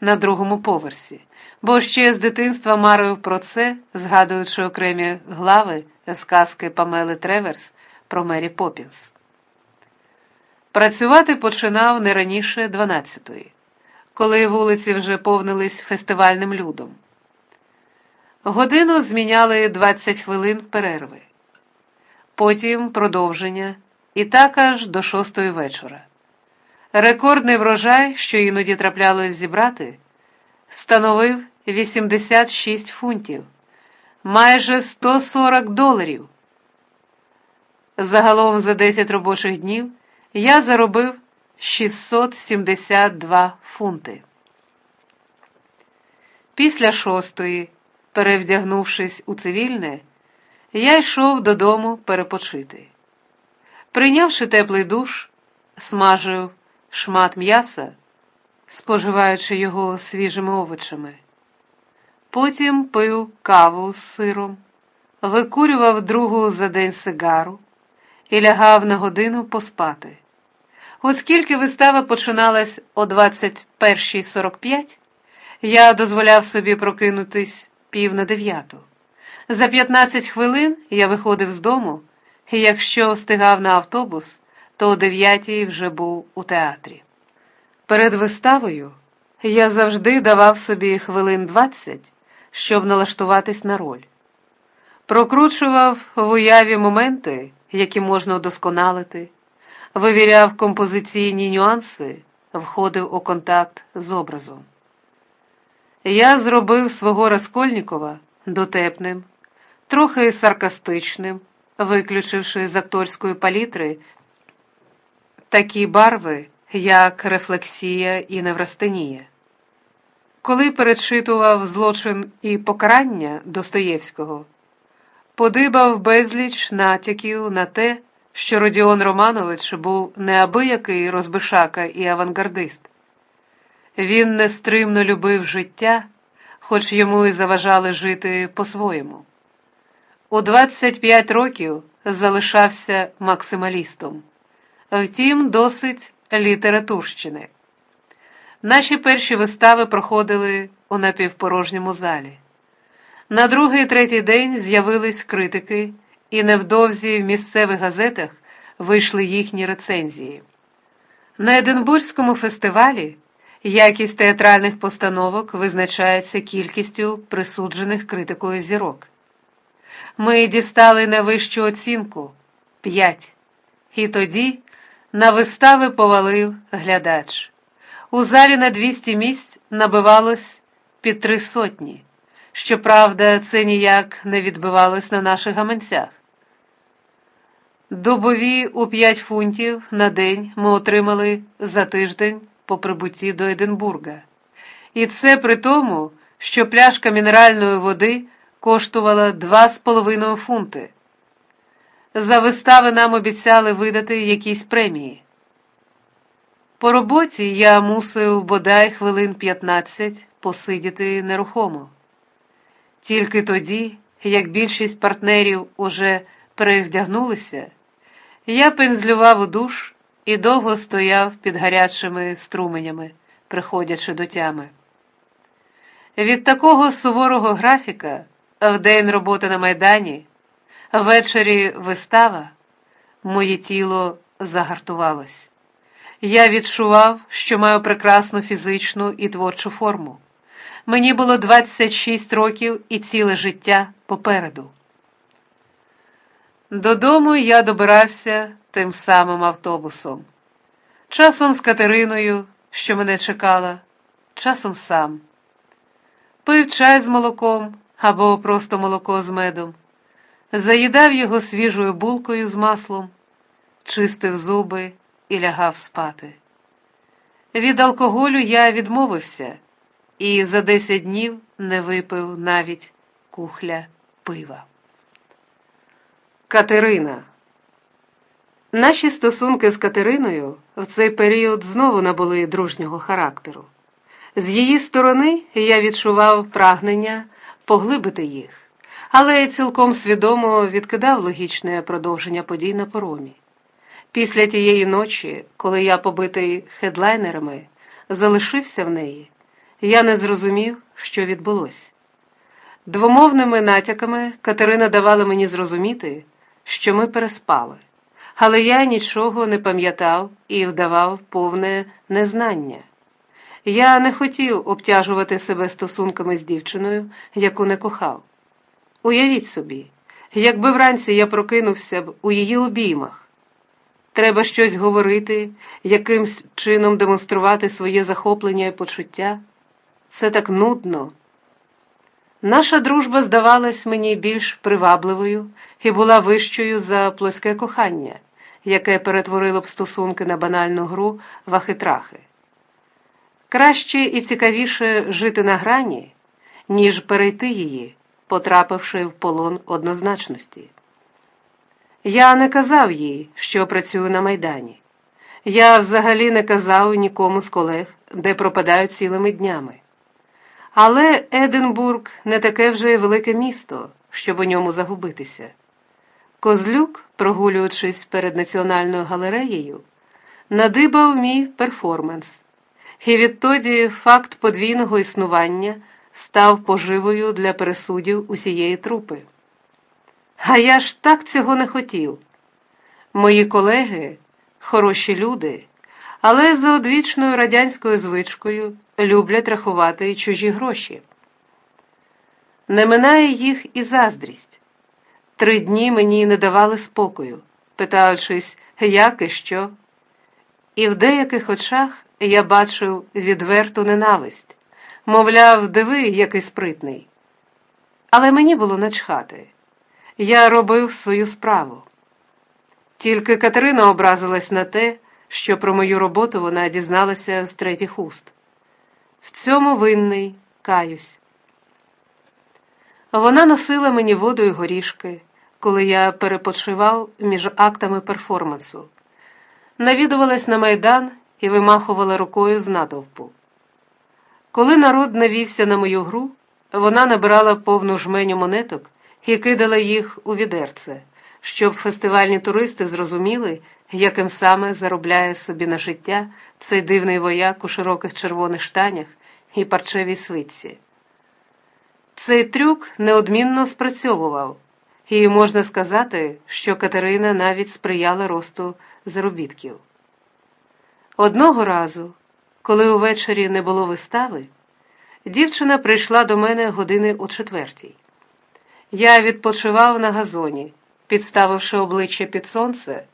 на другому поверсі, бо ще з дитинства марив про це, згадуючи окремі глави з казки Памели Треверс про Мері Попінс. Працювати починав не раніше 12-ї, коли вулиці вже повнились фестивальним людом. Годину зміняли 20 хвилин перерви, потім продовження і так аж до шостої вечора. Рекордний врожай, що іноді траплялось зібрати, становив 86 фунтів, майже 140 доларів. Загалом за 10 робочих днів я заробив 672 фунти. Після шостої перевдягнувшись у цивільне, я йшов додому перепочити. Прийнявши теплий душ, смажив шмат м'яса, споживаючи його свіжими овочами. Потім пив каву з сиром, викурював другу за день сигару і лягав на годину поспати. Оскільки вистава починалась о 21.45, я дозволяв собі прокинутись пів на дев'яту. За 15 хвилин я виходив з дому, і якщо встигав на автобус, то о дев'ятій вже був у театрі. Перед виставою я завжди давав собі хвилин 20, щоб налаштуватись на роль. Прокручував в уяві моменти, які можна удосконалити, вивіряв композиційні нюанси, входив у контакт з образом. Я зробив свого Раскольнікова дотепним, трохи саркастичним, виключивши з акторської палітри такі барви, як рефлексія і неврастенія. Коли перечитував злочин і покарання Достоєвського, подибав безліч натяків на те, що Родіон Романович був неабиякий розбишака і авангардист. Він нестримно любив життя, хоч йому і заважали жити по-своєму. У 25 років залишався максималістом, втім, досить літературщини. Наші перші вистави проходили у напівпорожньому залі. На другий і третій день з'явились критики, і невдовзі в місцевих газетах вийшли їхні рецензії. На Единбурзькому фестивалі. Якість театральних постановок визначається кількістю присуджених критикою зірок. Ми дістали найвищу оцінку 5. І тоді на вистави повалив глядач. У залі на 200 місць набивалось під три сотні. Щоправда, це ніяк не відбивалось на наших гаманцях. Дубові у 5 фунтів на день ми отримали за тиждень по прибутті до Единбурга. І це при тому, що пляшка мінеральної води коштувала 2,5 фунти. За вистави нам обіцяли видати якісь премії. По роботі я мусив бодай хвилин 15 посидіти нерухомо. Тільки тоді, як більшість партнерів уже перевдягнулися, я пензлював у душ і довго стояв під гарячими струменями, приходячи до тями. Від такого суворого графіка, вдень робота на майдані, ввечері вистава, моє тіло загартувалось. Я відчував, що маю прекрасну фізичну і творчу форму. Мені було 26 років і ціле життя попереду. Додому я добирався тим самим автобусом. Часом з Катериною, що мене чекала, часом сам. Пив чай з молоком або просто молоко з медом, заїдав його свіжою булкою з маслом, чистив зуби і лягав спати. Від алкоголю я відмовився і за десять днів не випив навіть кухля пива. Катерина Наші стосунки з Катериною в цей період знову набули дружнього характеру. З її сторони я відчував прагнення поглибити їх, але цілком свідомо відкидав логічне продовження подій на поромі. Після тієї ночі, коли я, побитий хедлайнерами, залишився в неї, я не зрозумів, що відбулося. Двомовними натяками Катерина давала мені зрозуміти, що ми переспали але я нічого не пам'ятав і вдавав повне незнання. Я не хотів обтяжувати себе стосунками з дівчиною, яку не кохав. Уявіть собі, якби вранці я прокинувся б у її обіймах. Треба щось говорити, якимсь чином демонструвати своє захоплення і почуття. Це так нудно. Наша дружба здавалась мені більш привабливою і була вищою за плоське кохання яке перетворило б стосунки на банальну гру вахитрахи. Краще і цікавіше жити на грані, ніж перейти її, потрапивши в полон однозначності. Я не казав їй, що працюю на Майдані. Я взагалі не казав нікому з колег, де пропадаю цілими днями. Але Единбург не таке вже велике місто, щоб у ньому загубитися. Козлюк, прогулюючись перед національною галереєю, надибав мій перформанс, і відтоді факт подвійного існування став поживою для пересудів усієї трупи. А я ж так цього не хотів. Мої колеги хороші люди, але за одвічною радянською звичкою люблять рахувати чужі гроші. Не минає їх і заздрість. Три дні мені не давали спокою, питаючись, як і що. І в деяких очах я бачив відверту ненависть, мовляв, диви, який спритний. Але мені було начхати. Я робив свою справу. Тільки Катерина образилась на те, що про мою роботу вона дізналася з третіх уст. В цьому винний каюсь. Вона носила мені воду і горішки, коли я перепочивав між актами перформансу, навідувалась на майдан і вимахувала рукою з натовпу. Коли народ навівся на мою гру, вона набирала повну жменю монеток і кидала їх у відерце, щоб фестивальні туристи зрозуміли, яким саме заробляє собі на життя цей дивний вояк у широких червоних штанях і парчевій свитці. Цей трюк неодмінно спрацьовував, і можна сказати, що Катерина навіть сприяла росту заробітків. Одного разу, коли увечері не було вистави, дівчина прийшла до мене години о четвертій. Я відпочивав на газоні, підставивши обличчя під сонце,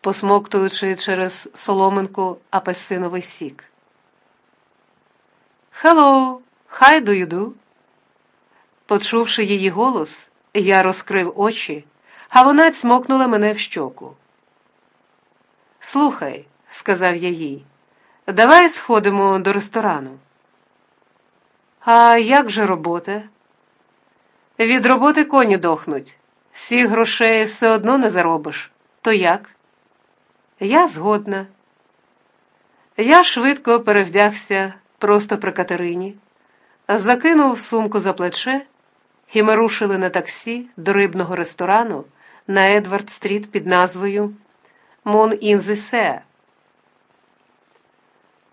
посмоктуючи через соломинку апельсиновий сік. «Hello, how do you? Почувши її голос, я розкрив очі, а вона цмокнула мене в щоку. Слухай, сказав я їй, давай сходимо до ресторану. А як же робота? Від роботи коні дохнуть. Всіх грошей все одно не заробиш. То як? Я згодна. Я швидко перевдягся просто при Катерині, закинув сумку за плече, і ми рушили на таксі до рибного ресторану на Едвард Стріт під назвою Мон Інзесе.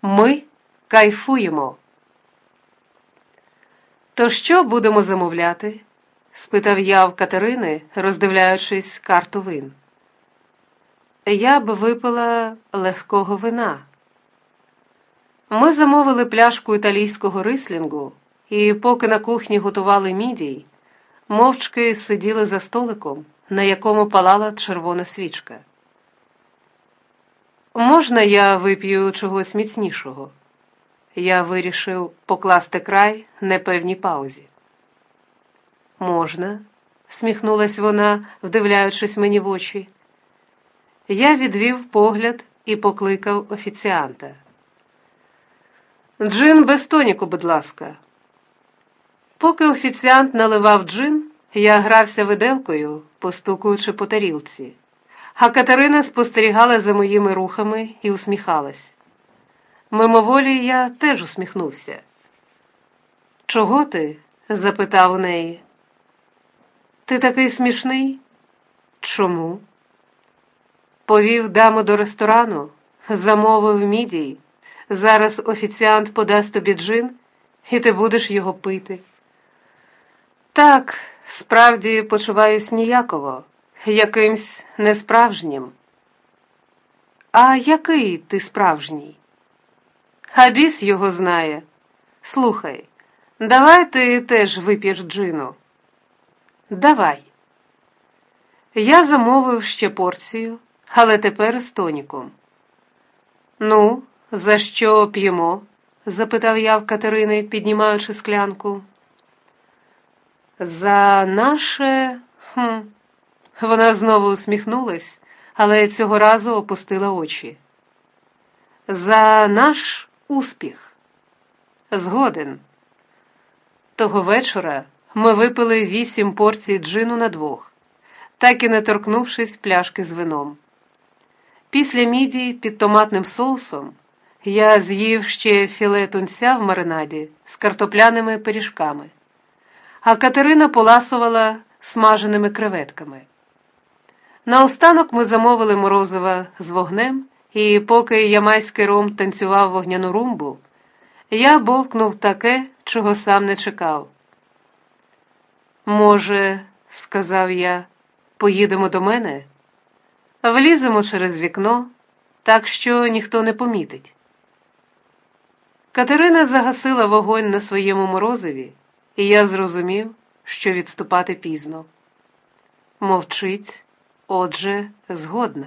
Ми кайфуємо. То що будемо замовляти? спитав я в Катерини, роздивляючись карту вин. Я б випила легкого вина. Ми замовили пляшку італійського рислінгу, і, поки на кухні готували мідій, мовчки сиділи за столиком, на якому палала червона свічка. Можна я вип'ю чогось міцнішого? Я вирішив покласти край непевній паузі. Можна, сміхнулась вона, вдивляючись мені в очі. Я відвів погляд і покликав офіціанта. Джин без тоніку, будь ласка. Поки офіціант наливав джин, я грався виделкою, постукуючи по тарілці, а Катерина спостерігала за моїми рухами і усміхалась. Мимоволі я теж усміхнувся. Чого ти? запитав у неї. Ти такий смішний? Чому? Повів даму до ресторану, замовив мідій. Зараз офіціант подасть тобі джин, і ти будеш його пити. Так, справді почуваюсь ніяково, якимсь несправжнім. А який ти справжній? А біс його знає. Слухай, давай ти теж вип'єш джину. Давай. Я замовив ще порцію, але тепер з тоніком. Ну, за що п'ємо? запитав я в Катерини, піднімаючи склянку. За наше. Хм. Вона знову усміхнулась, але цього разу опустила очі. За наш успіх. Згоден. Того вечора ми випили вісім порцій джину на двох, так і не торкнувшись пляшки з вином. Після мідії під томатним соусом я з'їв ще філе тунця в маринаді з картопляними пиріжками, а Катерина поласувала смаженими креветками. Наостанок ми замовили морозива з вогнем, і поки ямайський ром танцював вогняну румбу, я бовкнув таке, чого сам не чекав. Може, сказав я, поїдемо до мене, вліземо через вікно, так що ніхто не помітить. Катерина загасила вогонь на своєму морозиві, і я зрозумів, що відступати пізно. Мовчить, отже, згодна.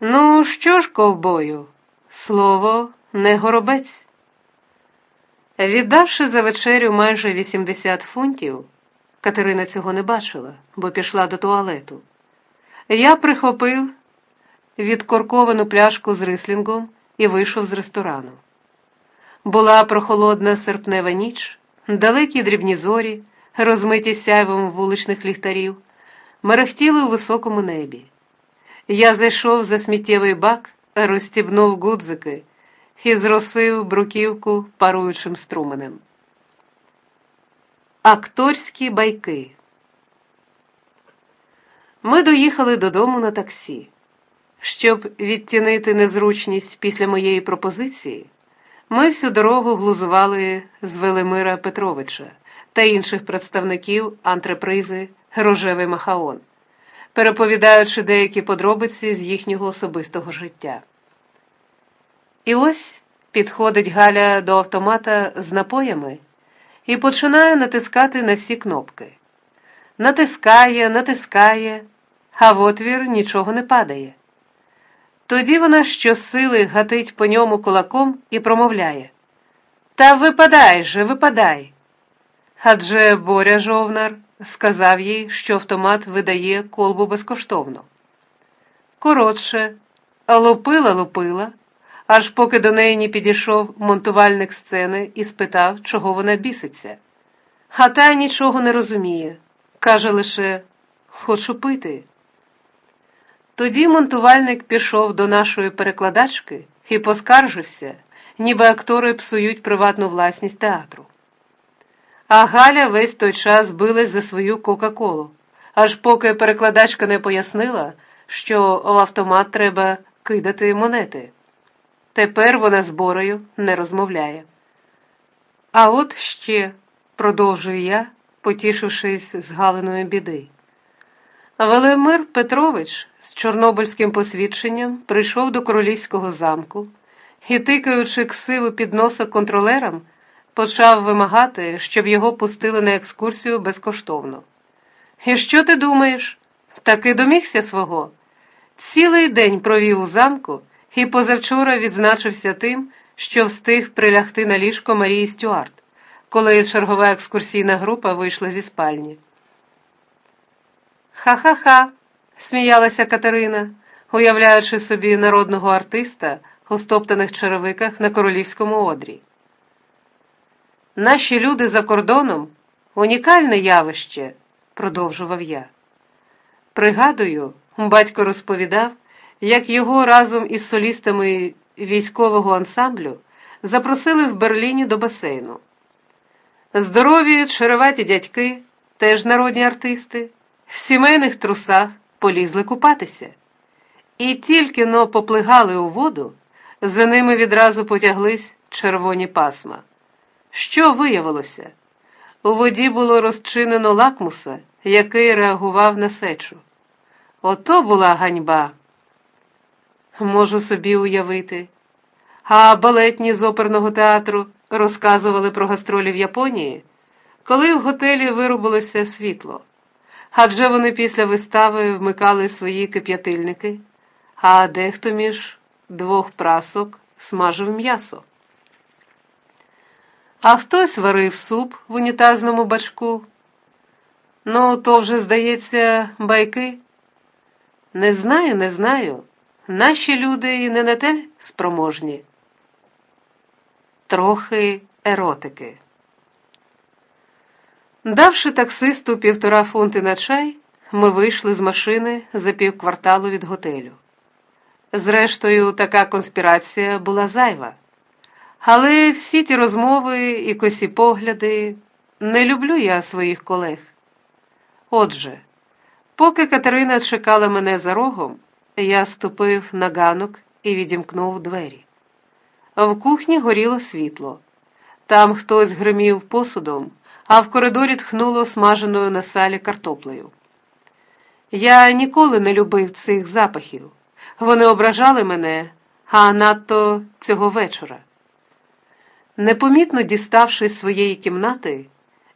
Ну, що ж, ковбою, слово не горобець. Віддавши за вечерю майже 80 фунтів, Катерина цього не бачила, бо пішла до туалету. Я прихопив відкорковану пляшку з рислінгом і вийшов з ресторану. Була прохолодна серпнева ніч, далекі дрібні зорі, розмиті сяйвом вуличних ліхтарів, мерехтіли у високому небі. Я зайшов за сміттєвий бак, розстібнув гудзики і зросив бруківку паруючим струменем. Акторські байки. Ми доїхали додому на таксі. Щоб відтінити незручність після моєї пропозиції, ми всю дорогу глузували з Велимира Петровича та інших представників антрепризи Рожевий Махаон, переповідаючи деякі подробиці з їхнього особистого життя. І ось підходить Галя до автомата з напоями і починає натискати на всі кнопки. Натискає, натискає, а в отвір нічого не падає. Тоді вона щосили гатить по ньому кулаком і промовляє Та випадай же, випадай. Адже Боря Жовнар сказав їй, що автомат видає колбу безкоштовно. Коротше, лупила, лупила, аж поки до неї не підійшов монтувальник сцени і спитав, чого вона біситься. А та нічого не розуміє. Каже лише Хочу пити. Тоді монтувальник пішов до нашої перекладачки і поскаржився, ніби актори псують приватну власність театру. А Галя весь той час билась за свою Кока-Колу, аж поки перекладачка не пояснила, що в автомат треба кидати монети. Тепер вона з Борою не розмовляє. А от ще, продовжую я, потішившись з Галиної біди. Велимир Петрович з чорнобильським посвідченням прийшов до королівського замку і, тикаючи ксиву під носа контролерам, почав вимагати, щоб його пустили на екскурсію безкоштовно. І що ти думаєш? Таки домігся свого. Цілий день провів у замку і позавчора відзначився тим, що встиг прилягти на ліжко Марії Стюарт, коли чергова екскурсійна група вийшла зі спальні. Ха-ха-ха, сміялася Катерина, уявляючи собі народного артиста у стоптаних черевиках на королівському одрі. Наші люди за кордоном унікальне явище, продовжував я. Пригадую, батько розповідав, як його разом із солістами військового ансамблю запросили в Берліні до басейну. Здорові череваті дядьки, теж народні артисти в сімейних трусах полізли купатися. І тільки но поплигали у воду, за ними відразу потяглись червоні пасма. Що виявилося? У воді було розчинено лакмуса, який реагував на сечу. Ото була ганьба. Можу собі уявити. А балетні з оперного театру розказували про гастролі в Японії, коли в готелі вирубилося світло адже вони після вистави вмикали свої кип'ятильники, а дехто між двох прасок смажив м'ясо. А хтось варив суп в унітазному бачку. Ну, то вже, здається, байки. Не знаю, не знаю. Наші люди і не на те спроможні. Трохи еротики. Давши таксисту півтора фунти на чай, ми вийшли з машини за півкварталу від готелю. Зрештою, така конспірація була зайва. Але всі ті розмови і косі погляди не люблю я своїх колег. Отже, поки Катерина чекала мене за рогом, я ступив на ганок і відімкнув двері. В кухні горіло світло. Там хтось гримів посудом, а в коридорі тхнуло смаженою на салі картоплею. Я ніколи не любив цих запахів. Вони ображали мене, а надто цього вечора. Непомітно діставши з своєї кімнати,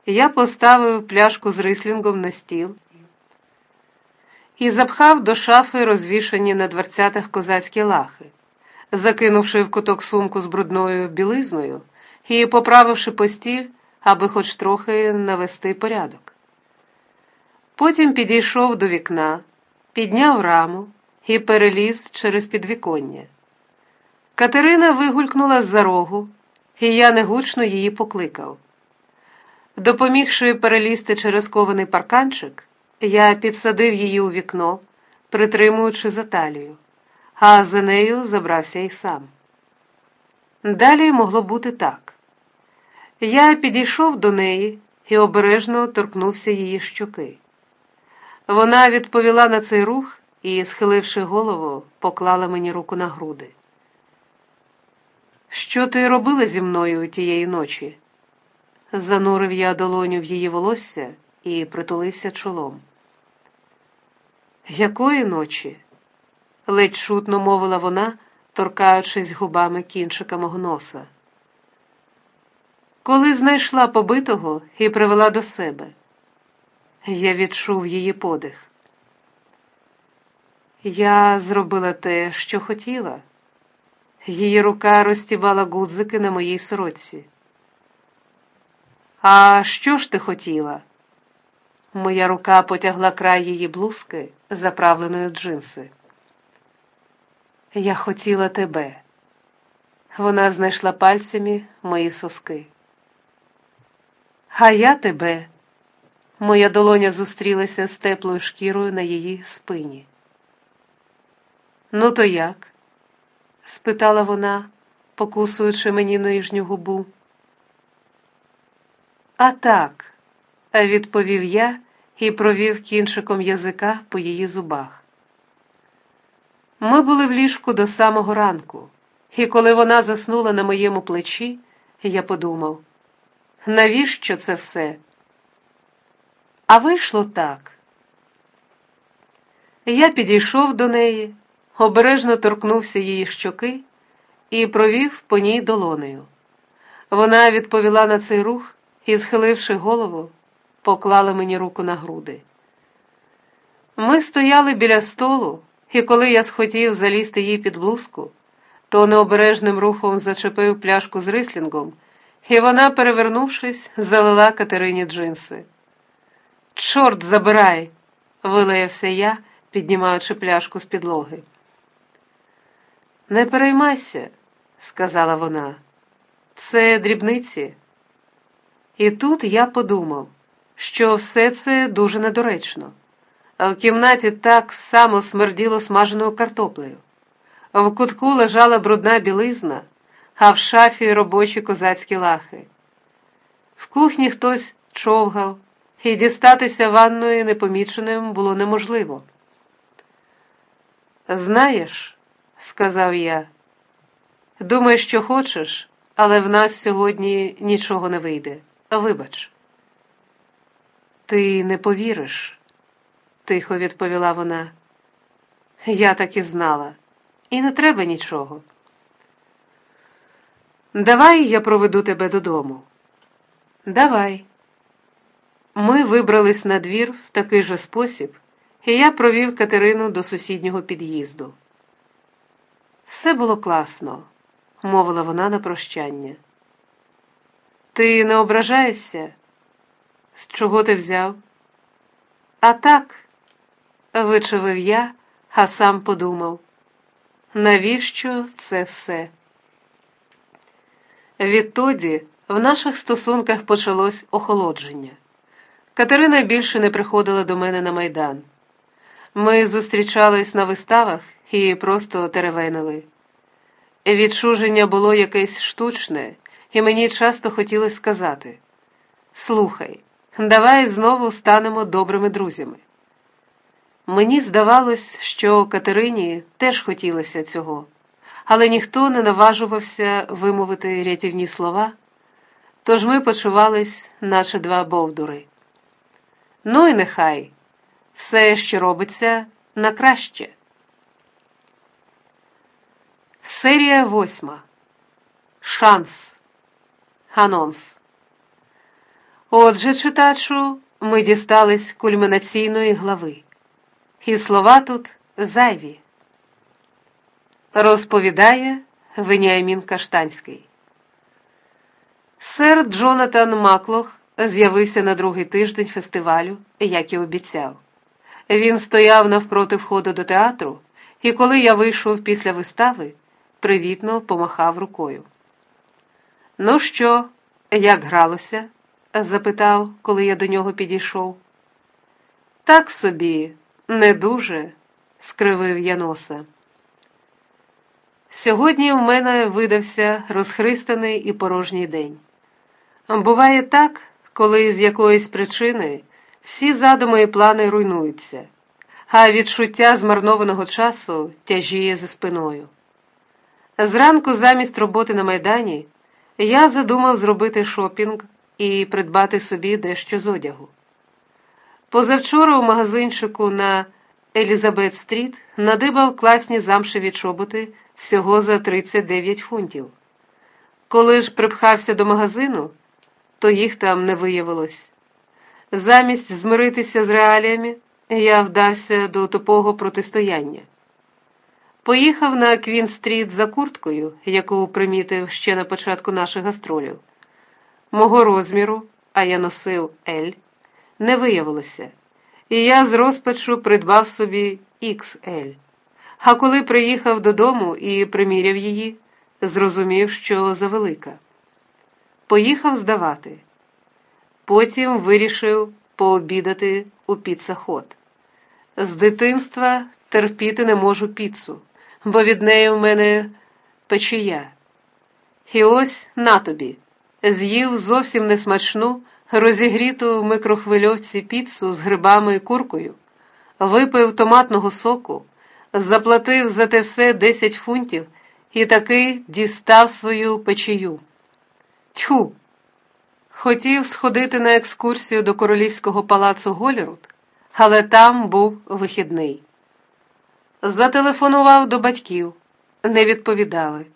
я поставив пляшку з рислінгом на стіл і запхав до шафи розвішані на дверцятах козацькі лахи, закинувши в куток сумку з брудною білизною і поправивши постіль, аби хоч трохи навести порядок. Потім підійшов до вікна, підняв раму і переліз через підвіконня. Катерина вигулькнула з за рогу, і я негучно її покликав. Допомігши перелізти через кований парканчик, я підсадив її у вікно, притримуючи за талію, а за нею забрався і сам. Далі могло бути так. Я підійшов до неї і обережно торкнувся її щоки. Вона відповіла на цей рух і, схиливши голову, поклала мені руку на груди. Що ти робила зі мною тієї ночі? Занурив я долоню в її волосся і притулився чолом. Якої ночі? ледь шутно мовила вона, торкаючись губами кінчика мого носа. Коли знайшла побитого і привела до себе, я відчув її подих. Я зробила те, що хотіла. Її рука розтібала гудзики на моїй сорочці. А що ж ти хотіла? Моя рука потягла край її блузки, заправленої в джинси. Я хотіла тебе. Вона знайшла пальцями мої соски. А я тебе. Моя долоня зустрілася з теплою шкірою на її спині. Ну, то як? Спитала вона, покусуючи мені нижню губу. А так, відповів я і провів кінчиком язика по її зубах. Ми були в ліжку до самого ранку, і коли вона заснула на моєму плечі, я подумав, навіщо це все? А вийшло так. Я підійшов до неї, обережно торкнувся її щоки і провів по ній долонею. Вона відповіла на цей рух і, схиливши голову, поклала мені руку на груди. Ми стояли біля столу, і коли я схотів залізти їй під блузку, то необережним рухом зачепив пляшку з рислінгом, і вона, перевернувшись, залила Катерині джинси. Чорт забирай, вилаявся я, піднімаючи пляшку з підлоги. Не переймайся, сказала вона, це дрібниці. І тут я подумав, що все це дуже недоречно. В кімнаті так само смерділо смаженою картоплею. В кутку лежала брудна білизна, а в шафі робочі козацькі лахи. В кухні хтось човгав і дістатися ванної непоміченим було неможливо. Знаєш, сказав я, думай, що хочеш, але в нас сьогодні нічого не вийде. Вибач. Ти не повіриш, тихо відповіла вона. Я так і знала, і не треба нічого. Давай я проведу тебе додому. Давай. Ми вибрались на двір в такий же спосіб, і я провів Катерину до сусіднього під'їзду. Все було класно, мовила вона на прощання. Ти не ображаєшся? З чого ти взяв? А так, вичавив я, а сам подумав, навіщо це все? Відтоді в наших стосунках почалось охолодження. Катерина більше не приходила до мене на майдан. Ми зустрічались на виставах і просто теревенили. Відчуження було якесь штучне, і мені часто хотілося сказати: Слухай, давай знову станемо добрими друзями. Мені здавалось, що Катерині теж хотілося цього, але ніхто не наважувався вимовити рятівні слова, тож ми почувались, наче два бовдури. Ну і нехай все, що робиться, на краще. Серія восьма. Шанс. Анонс. Отже, читачу, ми дістались кульмінаційної глави. І слова тут зайві. Розповідає Веніамін Каштанський. Сер Джонатан Маклох з'явився на другий тиждень фестивалю, як і обіцяв. Він стояв навпроти входу до театру, і коли я вийшов після вистави, привітно помахав рукою. Ну що, як гралося? запитав, коли я до нього підійшов. Так собі, не дуже, скривив я носа. Сьогодні в мене видався розхристаний і порожній день. Буває так, коли з якоїсь причини всі задуми і плани руйнуються, а відчуття змарнованого часу тяжіє за спиною. Зранку, замість роботи на майдані, я задумав зробити шопінг і придбати собі дещо з одягу. Позавчора у магазинчику на Елізабет Стріт надибав класні замшеві чоботи всього за 39 фунтів. Коли ж припхався до магазину, то їх там не виявилось. Замість змиритися з реаліями, я вдався до тупого протистояння. Поїхав на Квін-стріт за курткою, яку примітив ще на початку наших гастролів. Мого розміру, а я носив L, не виявилося, і я з розпачу придбав собі XL. А коли приїхав додому і приміряв її, зрозумів, що завелика. Поїхав здавати. Потім вирішив пообідати у піцаход. З дитинства терпіти не можу піцу, бо від неї в мене печія. І ось на тобі з'їв зовсім несмачну, розігріту в микрохвильовці піцу з грибами і куркою, випив томатного соку, заплатив за те все 10 фунтів і таки дістав свою печію. Тьху! Хотів сходити на екскурсію до королівського палацу Голірут, але там був вихідний. Зателефонував до батьків, не відповідали.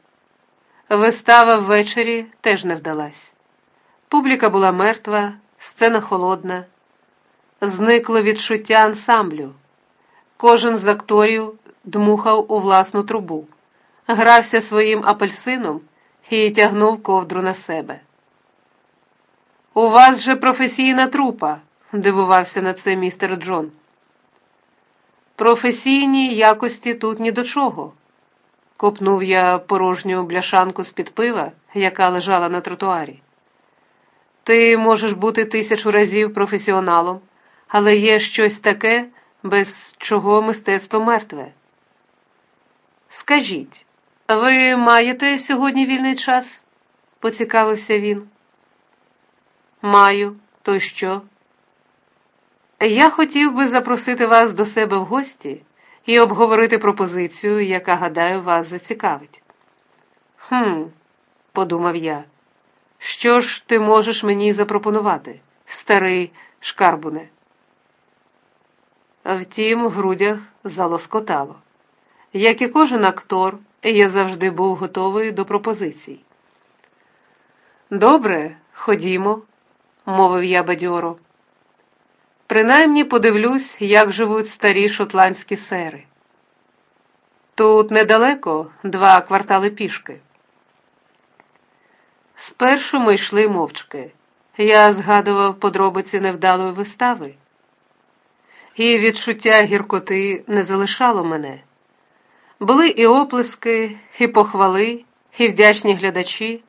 Вистава ввечері теж не вдалась. Публіка була мертва, сцена холодна. Зникло відчуття ансамблю. Кожен з акторів дмухав у власну трубу, грався своїм апельсином і тягнув ковдру на себе. У вас же професійна трупа, дивувався на це містер Джон. Професійні якості тут ні до чого. Копнув я порожню бляшанку з під пива, яка лежала на тротуарі. Ти можеш бути тисячу разів професіоналом, але є щось таке, без чого мистецтво мертве. Скажіть, ви маєте сьогодні вільний час? поцікавився він. Маю, то що? Я хотів би запросити вас до себе в гості і обговорити пропозицію, яка, гадаю, вас зацікавить. Хм, подумав я, що ж ти можеш мені запропонувати, старий шкарбуне? Втім, в грудях залоскотало. Як і кожен актор, я завжди був готовий до пропозицій. Добре, ходімо, мовив я бадьоро. Принаймні подивлюсь, як живуть старі шотландські сери. Тут недалеко два квартали пішки. Спершу ми йшли мовчки. Я згадував подробиці невдалої вистави, і відчуття гіркоти не залишало мене. Були і оплески, і похвали, і вдячні глядачі.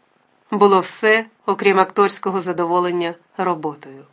Було все, окрім акторського задоволення роботою.